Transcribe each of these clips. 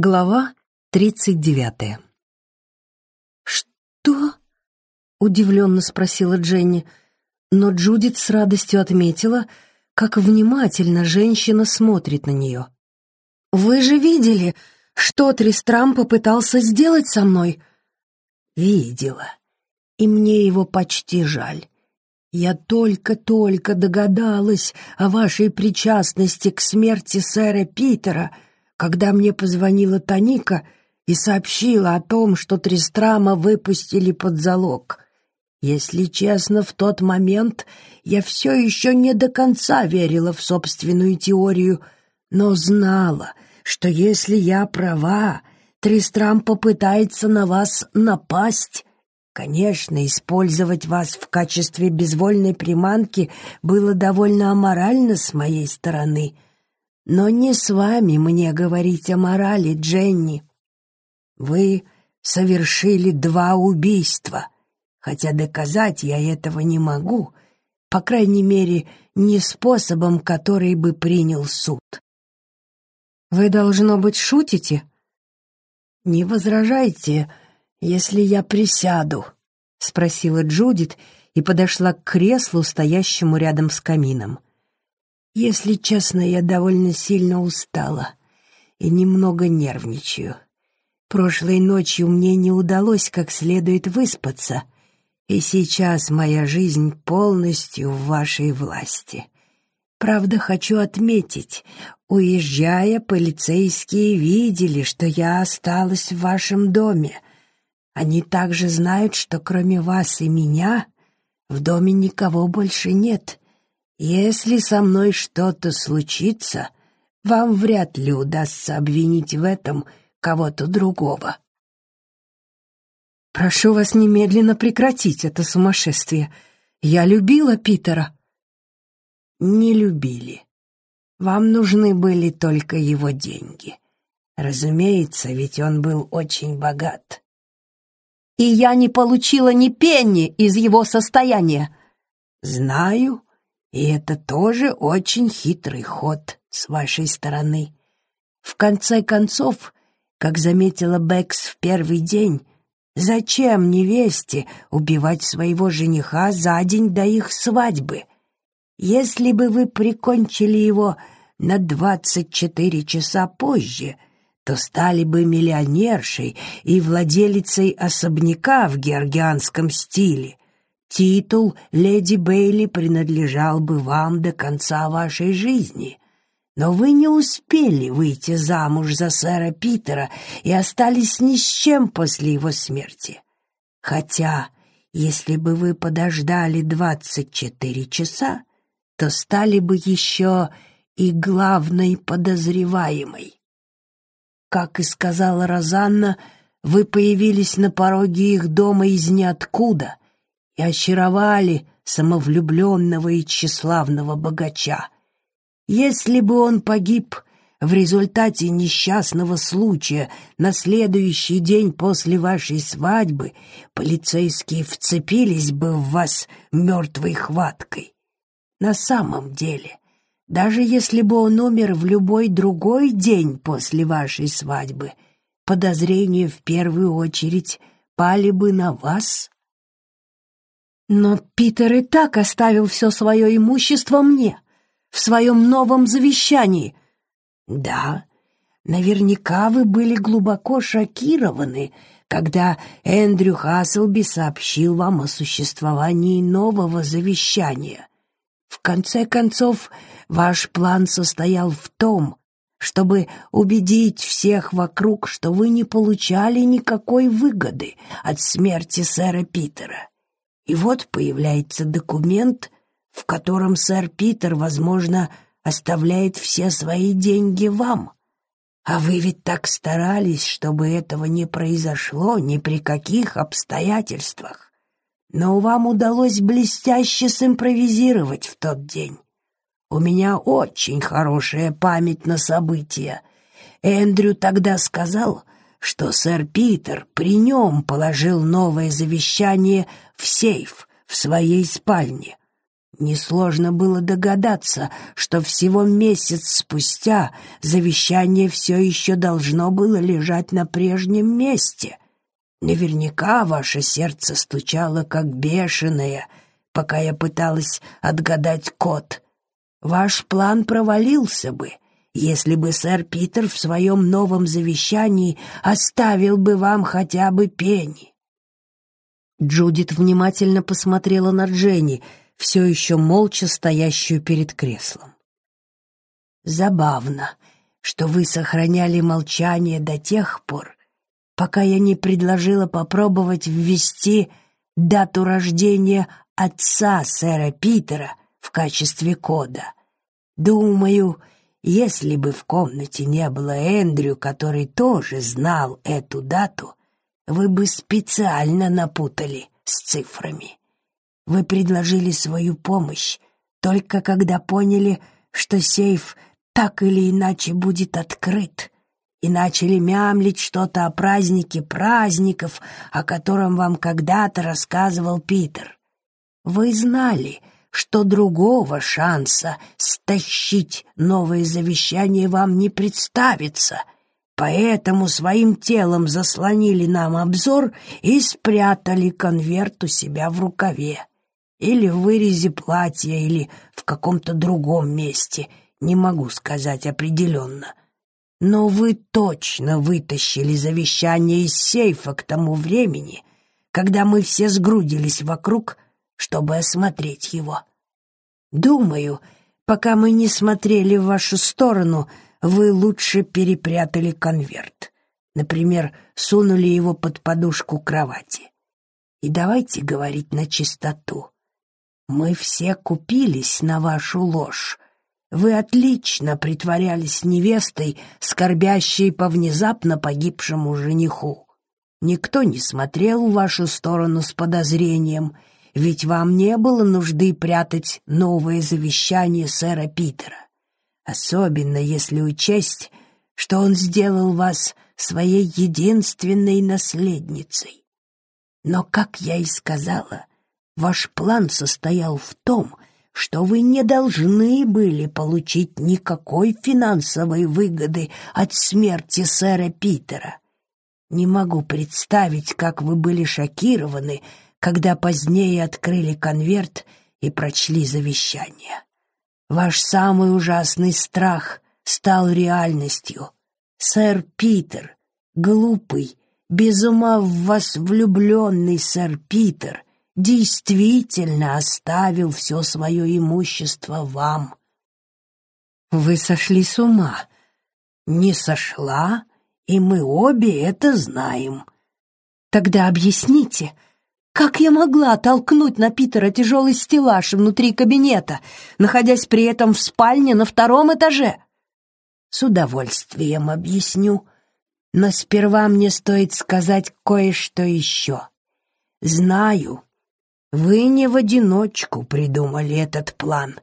Глава тридцать девятая. «Что?» — удивленно спросила Дженни, но Джудит с радостью отметила, как внимательно женщина смотрит на нее. «Вы же видели, что Тристрам попытался сделать со мной?» «Видела, и мне его почти жаль. Я только-только догадалась о вашей причастности к смерти сэра Питера», когда мне позвонила Таника и сообщила о том, что Тристрама выпустили под залог. Если честно, в тот момент я все еще не до конца верила в собственную теорию, но знала, что если я права, Тристрам попытается на вас напасть. Конечно, использовать вас в качестве безвольной приманки было довольно аморально с моей стороны — но не с вами мне говорить о морали, Дженни. Вы совершили два убийства, хотя доказать я этого не могу, по крайней мере, не способом, который бы принял суд. Вы, должно быть, шутите? Не возражайте, если я присяду, — спросила Джудит и подошла к креслу, стоящему рядом с камином. Если честно, я довольно сильно устала и немного нервничаю. Прошлой ночью мне не удалось как следует выспаться, и сейчас моя жизнь полностью в вашей власти. Правда, хочу отметить, уезжая, полицейские видели, что я осталась в вашем доме. Они также знают, что кроме вас и меня в доме никого больше нет, если со мной что-то случится, вам вряд ли удастся обвинить в этом кого-то другого. Прошу вас немедленно прекратить это сумасшествие. Я любила Питера. Не любили. Вам нужны были только его деньги. Разумеется, ведь он был очень богат. И я не получила ни пенни из его состояния. Знаю, и это тоже очень хитрый ход с вашей стороны. В конце концов, как заметила Бэкс в первый день, зачем невесте убивать своего жениха за день до их свадьбы? Если бы вы прикончили его на двадцать четыре часа позже, то стали бы миллионершей и владелицей особняка в георгианском стиле, Титул леди Бейли принадлежал бы вам до конца вашей жизни, но вы не успели выйти замуж за сэра Питера и остались ни с чем после его смерти. Хотя, если бы вы подождали двадцать четыре часа, то стали бы еще и главной подозреваемой. Как и сказала Розанна, вы появились на пороге их дома из ниоткуда — и очаровали самовлюбленного и тщеславного богача. Если бы он погиб в результате несчастного случая на следующий день после вашей свадьбы, полицейские вцепились бы в вас мертвой хваткой. На самом деле, даже если бы он умер в любой другой день после вашей свадьбы, подозрения в первую очередь пали бы на вас. Но Питер и так оставил все свое имущество мне, в своем новом завещании. Да, наверняка вы были глубоко шокированы, когда Эндрю Хасселби сообщил вам о существовании нового завещания. В конце концов, ваш план состоял в том, чтобы убедить всех вокруг, что вы не получали никакой выгоды от смерти сэра Питера. И вот появляется документ, в котором сэр Питер, возможно, оставляет все свои деньги вам. А вы ведь так старались, чтобы этого не произошло ни при каких обстоятельствах. Но вам удалось блестяще симпровизировать в тот день. У меня очень хорошая память на события. Эндрю тогда сказал, что сэр Питер при нем положил новое завещание в сейф в своей спальне. Несложно было догадаться, что всего месяц спустя завещание все еще должно было лежать на прежнем месте. Наверняка ваше сердце стучало как бешеное, пока я пыталась отгадать код. Ваш план провалился бы, если бы сэр Питер в своем новом завещании оставил бы вам хотя бы пени. Джудит внимательно посмотрела на Дженни — все еще молча стоящую перед креслом. «Забавно, что вы сохраняли молчание до тех пор, пока я не предложила попробовать ввести дату рождения отца сэра Питера в качестве кода. Думаю, если бы в комнате не было Эндрю, который тоже знал эту дату, вы бы специально напутали с цифрами. Вы предложили свою помощь только когда поняли, что сейф так или иначе будет открыт, и начали мямлить что-то о празднике праздников, о котором вам когда-то рассказывал Питер. Вы знали, что другого шанса стащить новое завещание вам не представится, поэтому своим телом заслонили нам обзор и спрятали конверт у себя в рукаве или в вырезе платья, или в каком-то другом месте, не могу сказать определенно. Но вы точно вытащили завещание из сейфа к тому времени, когда мы все сгрудились вокруг, чтобы осмотреть его. Думаю, пока мы не смотрели в вашу сторону, вы лучше перепрятали конверт. Например, сунули его под подушку кровати. И давайте говорить на чистоту. Мы все купились на вашу ложь. Вы отлично притворялись невестой, скорбящей по внезапно погибшему жениху. Никто не смотрел в вашу сторону с подозрением, ведь вам не было нужды прятать новое завещание сэра Питера. Особенно если учесть, что он сделал вас своей единственной наследницей. Но, как я и сказала, Ваш план состоял в том, что вы не должны были получить никакой финансовой выгоды от смерти сэра Питера. Не могу представить, как вы были шокированы, когда позднее открыли конверт и прочли завещание. Ваш самый ужасный страх стал реальностью. Сэр Питер, глупый, без ума в вас влюбленный сэр Питер, действительно оставил все свое имущество вам. Вы сошли с ума. Не сошла, и мы обе это знаем. Тогда объясните, как я могла толкнуть на Питера тяжелый стеллаж внутри кабинета, находясь при этом в спальне на втором этаже? С удовольствием объясню, но сперва мне стоит сказать кое-что еще. Знаю, вы не в одиночку придумали этот план.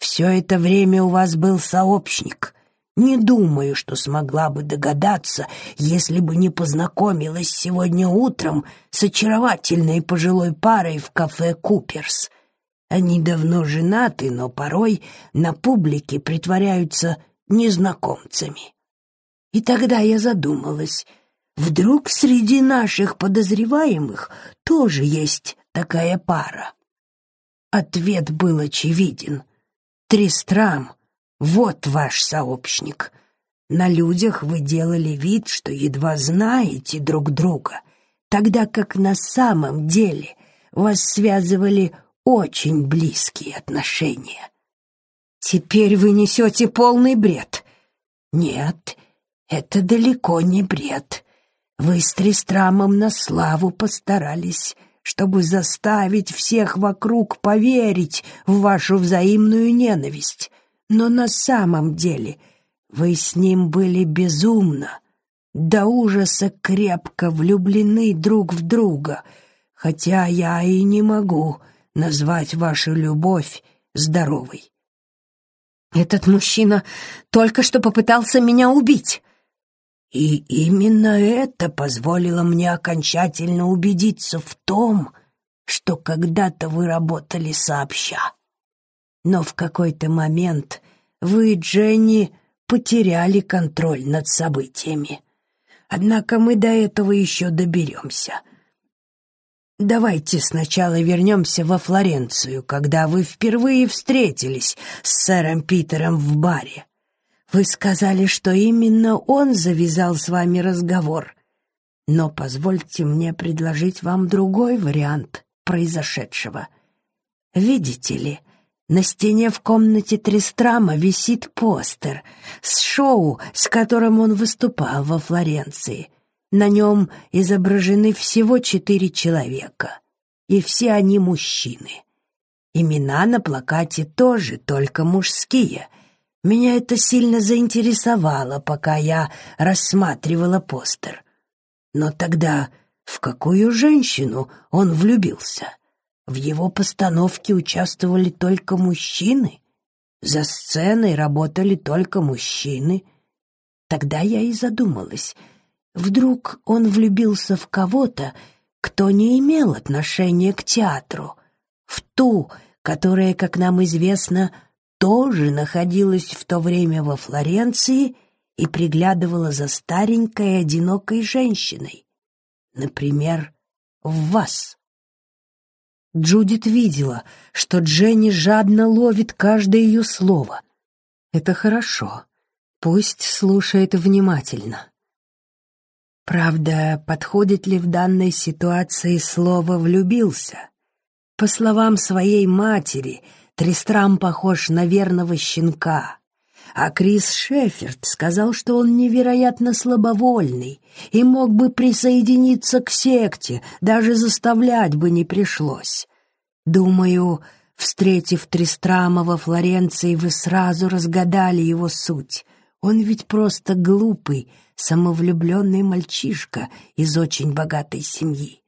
Все это время у вас был сообщник. Не думаю, что смогла бы догадаться, если бы не познакомилась сегодня утром с очаровательной пожилой парой в кафе «Куперс». Они давно женаты, но порой на публике притворяются незнакомцами. И тогда я задумалась, вдруг среди наших подозреваемых тоже есть такая пара? Ответ был очевиден. Тристрам, вот ваш сообщник. На людях вы делали вид, что едва знаете друг друга, тогда как на самом деле вас связывали очень близкие отношения. Теперь вы несете полный бред. Нет, это далеко не бред. Вы с Тристрамом на славу постарались чтобы заставить всех вокруг поверить в вашу взаимную ненависть. Но на самом деле вы с ним были безумно, до ужаса крепко влюблены друг в друга, хотя я и не могу назвать вашу любовь здоровой. Этот мужчина только что попытался меня убить. И именно это позволило мне окончательно убедиться в том, что когда-то вы работали сообща. Но в какой-то момент вы, Дженни, потеряли контроль над событиями. Однако мы до этого еще доберемся. Давайте сначала вернемся во Флоренцию, когда вы впервые встретились с сэром Питером в баре. Вы сказали, что именно он завязал с вами разговор. Но позвольте мне предложить вам другой вариант произошедшего. Видите ли, на стене в комнате Тристрама висит постер с шоу, с которым он выступал во Флоренции — на нем изображены всего четыре человека, и все они мужчины. Имена на плакате тоже только мужские. Меня это сильно заинтересовало, пока я рассматривала постер. Но тогда в какую женщину он влюбился? В его постановке участвовали только мужчины? За сценой работали только мужчины? Тогда я и задумалась — Вдруг он влюбился в кого-то, кто не имел отношения к театру, в ту, которая, как нам известно, тоже находилась в то время во Флоренции и приглядывала за старенькой одинокой женщиной, например, в вас. Джудит видела, что Дженни жадно ловит каждое ее слово. Это хорошо. Пусть слушает внимательно. Правда, подходит ли в данной ситуации слово «влюбился»? По словам своей матери, Тристрам похож на верного щенка, а Крис Шеферд сказал, что он невероятно слабовольный и мог бы присоединиться к секте, даже заставлять бы не пришлось. Думаю, встретив Тристрама во Флоренции, вы сразу разгадали его суть. Он ведь просто глупый, самовлюбленный мальчишка из очень богатой семьи.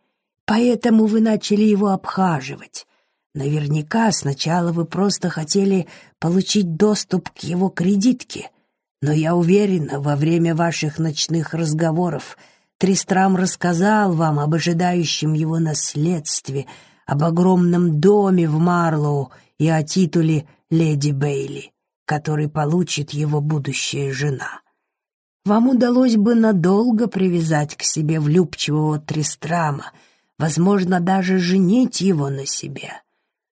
Поэтому вы начали его обхаживать. Наверняка сначала вы просто хотели получить доступ к его кредитке, но я уверена, во время ваших ночных разговоров Тристрам рассказал вам об ожидающем его наследстве, об огромном доме в Марлоу и о титуле «Леди Бейли», который получит его будущая жена вам удалось бы надолго привязать к себе влюбчивого Тристрама, возможно, даже женить его на себе.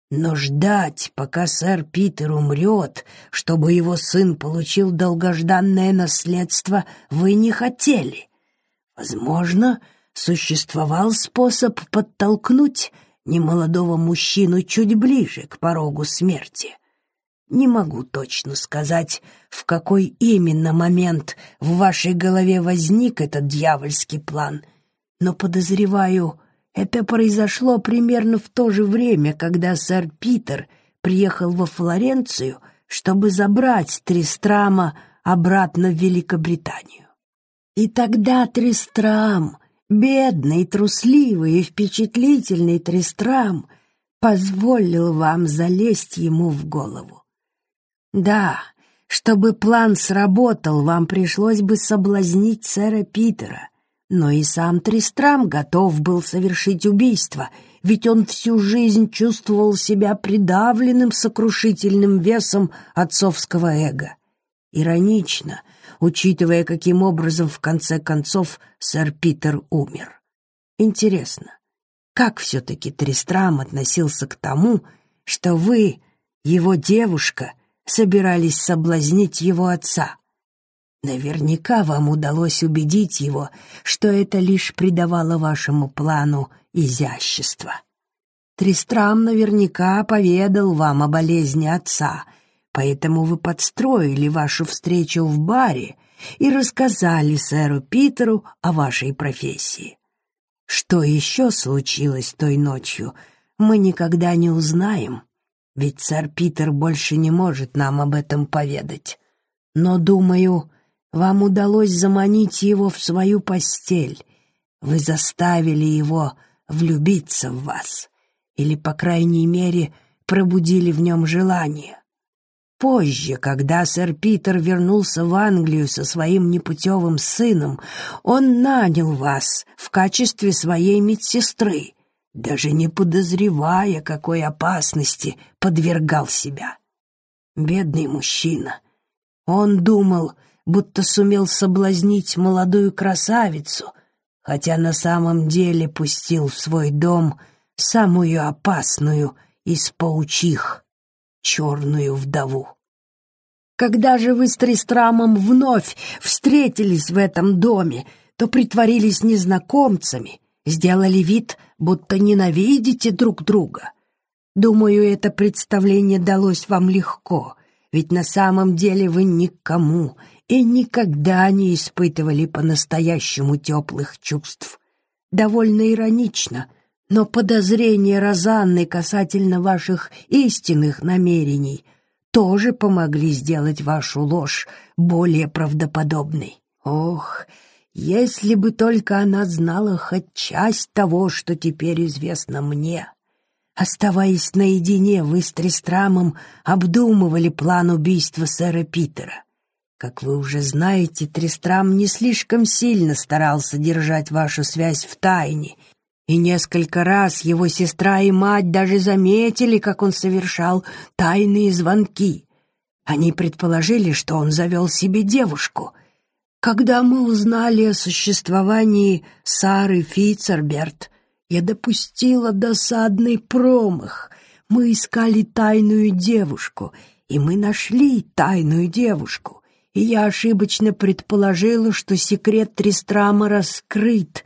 Но ждать, пока сэр Питер умрет, чтобы его сын получил долгожданное наследство, вы не хотели. Возможно, существовал способ подтолкнуть немолодого мужчину чуть ближе к порогу смерти — не могу точно сказать, в какой именно момент в вашей голове возник этот дьявольский план, но подозреваю, это произошло примерно в то же время, когда сэр Питер приехал во Флоренцию, чтобы забрать Тристрама обратно в Великобританию. И тогда Тристрам, бедный, трусливый и впечатлительный Тристрам, позволил вам залезть ему в голову. Да, чтобы план сработал, вам пришлось бы соблазнить сэра Питера. Но и сам Тристрам готов был совершить убийство, ведь он всю жизнь чувствовал себя придавленным сокрушительным весом отцовского эго. Иронично, учитывая, каким образом в конце концов сэр Питер умер. Интересно, как все-таки Тристрам относился к тому, что вы, его девушка, собирались соблазнить его отца. Наверняка вам удалось убедить его, что это лишь придавало вашему плану изящество. Тристрам наверняка поведал вам о болезни отца, поэтому вы подстроили вашу встречу в баре и рассказали сэру Питеру о вашей профессии. Что еще случилось той ночью, мы никогда не узнаем, ведь сэр Питер больше не может нам об этом поведать. Но, думаю, вам удалось заманить его в свою постель. Вы заставили его влюбиться в вас, или, по крайней мере, пробудили в нем желание. Позже, когда сэр Питер вернулся в Англию со своим непутевым сыном, он нанял вас в качестве своей медсестры, даже не подозревая, какой опасности подвергал себя. Бедный мужчина. Он думал, будто сумел соблазнить молодую красавицу, хотя на самом деле пустил в свой дом самую опасную из паучих, черную вдову. Когда же вы с Тристрамом вновь встретились в этом доме, то притворились незнакомцами, сделали вид, будто ненавидите друг друга. Думаю, это представление далось вам легко, ведь на самом деле вы никому и никогда не испытывали по-настоящему теплых чувств. Довольно иронично, но подозрения Розанны касательно ваших истинных намерений тоже помогли сделать вашу ложь более правдоподобной. Ох, если бы только она знала хоть часть того, что теперь известно мне. Оставаясь наедине, вы с Тристрамом обдумывали план убийства сэра Питера. Как вы уже знаете, Тристрам не слишком сильно старался держать вашу связь в тайне, и несколько раз его сестра и мать даже заметили, как он совершал тайные звонки. Они предположили, что он завел себе девушку. Когда мы узнали о существовании Сары Фицерберт, я допустила досадный промах. Мы искали тайную девушку, и мы нашли тайную девушку. И я ошибочно предположила, что секрет Тристрама раскрыт.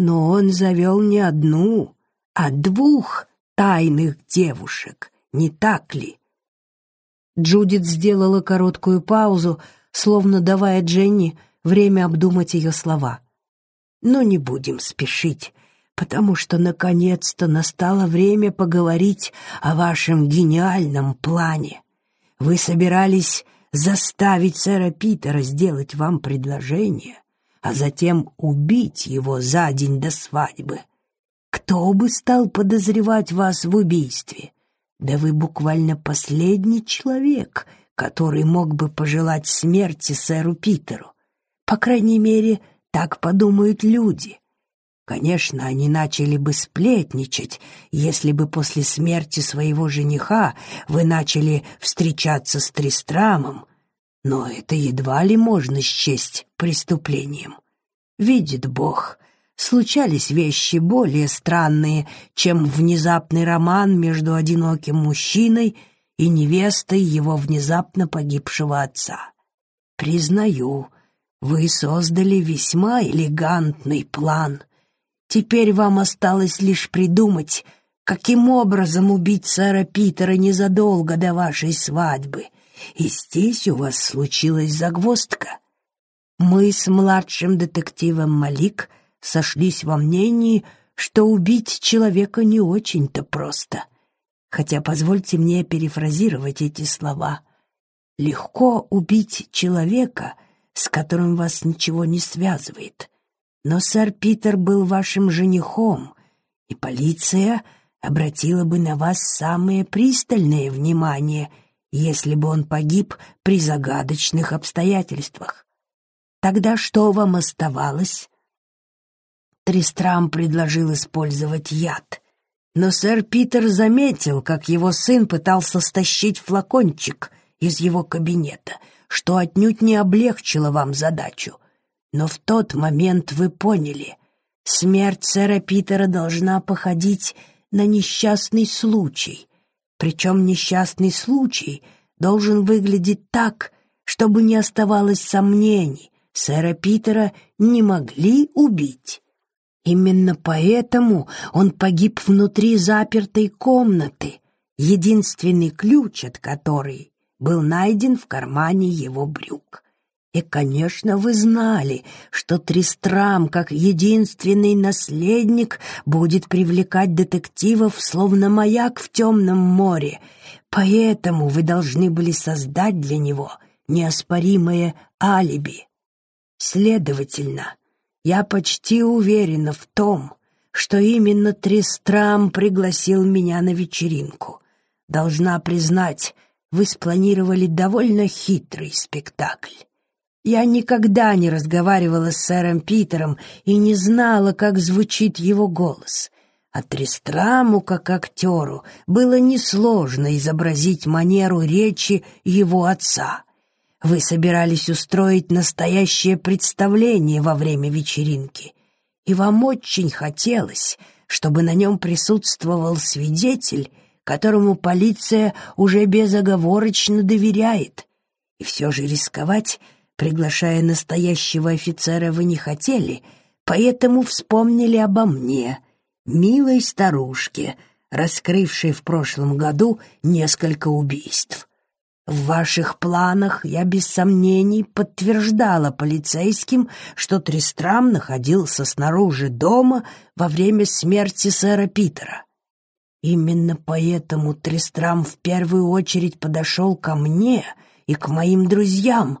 Но он завел не одну, а двух тайных девушек, не так ли? Джудит сделала короткую паузу, словно давая Дженни время обдумать ее слова. «Но не будем спешить потому что наконец-то настало время поговорить о вашем гениальном плане. Вы собирались заставить сэра Питера сделать вам предложение, а затем убить его за день до свадьбы. Кто бы стал подозревать вас в убийстве? Да вы буквально последний человек, который мог бы пожелать смерти сэру Питеру. По крайней мере, так подумают люди. Конечно, они начали бы сплетничать, если бы после смерти своего жениха вы начали встречаться с Тристрамом, но это едва ли можно счесть преступлением. Видит Бог, случались вещи более странные, чем внезапный роман между одиноким мужчиной и невестой его внезапно погибшего отца. Признаю, вы создали весьма элегантный план — Теперь вам осталось лишь придумать, каким образом убить сэра Питера незадолго до вашей свадьбы. И здесь у вас случилась загвоздка. Мы с младшим детективом Малик сошлись во мнении, что убить человека не очень-то просто. Хотя позвольте мне перефразировать эти слова. Легко убить человека, с которым вас ничего не связывает. Но сэр Питер был вашим женихом, и полиция обратила бы на вас самое пристальное внимание, если бы он погиб при загадочных обстоятельствах. Тогда что вам оставалось? Тристрам предложил использовать яд, но сэр Питер заметил, как его сын пытался стащить флакончик из его кабинета, что отнюдь не облегчило вам задачу — но в тот момент вы поняли, смерть сэра Питера должна походить на несчастный случай. Причем несчастный случай должен выглядеть так, чтобы не оставалось сомнений, сэра Питера не могли убить. Именно поэтому он погиб внутри запертой комнаты, единственный ключ от которой был найден в кармане его брюк. И, конечно, вы знали, что Тристрам, как единственный наследник, будет привлекать детективов, словно маяк в темном море. Поэтому вы должны были создать для него неоспоримое алиби. Следовательно, я почти уверена в том, что именно Тристрам пригласил меня на вечеринку. Должна признать, вы спланировали довольно хитрый спектакль. Я никогда не разговаривала с сэром Питером и не знала, как звучит его голос. а Тристраму, как актеру, было несложно изобразить манеру речи его отца. Вы собирались устроить настоящее представление во время вечеринки, и вам очень хотелось, чтобы на нем присутствовал свидетель, которому полиция уже безоговорочно доверяет. И все же рисковать, приглашая настоящего офицера, вы не хотели, поэтому вспомнили обо мне — милой старушке, раскрывшей в прошлом году несколько убийств. В ваших планах я без сомнений подтверждала полицейским, что Тристрам находился снаружи дома во время смерти сэра Питера. Именно поэтому Тристрам в первую очередь подошел ко мне и к моим друзьям,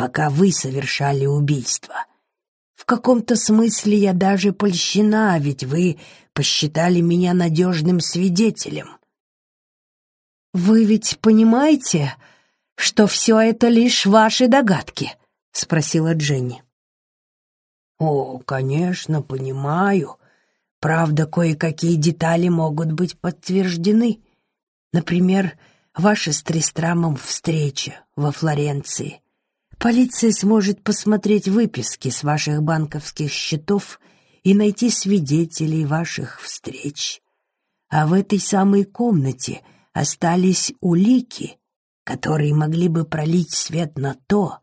пока вы совершали убийство. В каком-то смысле я даже польщена, ведь вы посчитали меня надежным свидетелем. «Вы ведь понимаете, что все это лишь ваши догадки?» — спросила Дженни. «О, конечно, понимаю. Правда, кое-какие детали могут быть подтверждены. Например, ваша с Тристрамом встреча во Флоренции. Полиция сможет посмотреть выписки с ваших банковских счетов и найти свидетелей ваших встреч. А в этой самой комнате остались улики, которые могли бы пролить свет на то,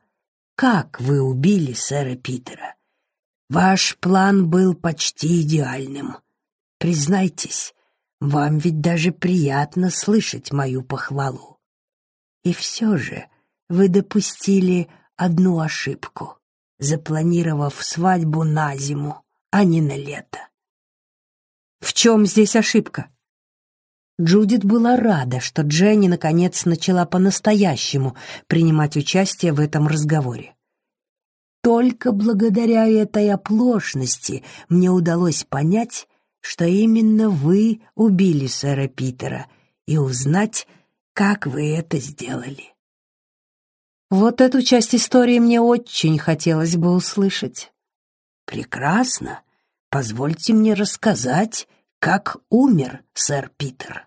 как вы убили сэра Питера. Ваш план был почти идеальным. Признайтесь, вам ведь даже приятно слышать мою похвалу. И все же вы допустили одну ошибку, запланировав свадьбу на зиму а не на лето. В чем здесь ошибка? Джудит была рада, что Дженни наконец начала по-настоящему принимать участие в этом разговоре. Только благодаря этой оплошности мне удалось понять, что именно вы убили сэра Питера, и узнать, как вы это сделали. Вот эту часть истории мне очень хотелось бы услышать. Прекрасно. Позвольте мне рассказать, как умер сэр Питер.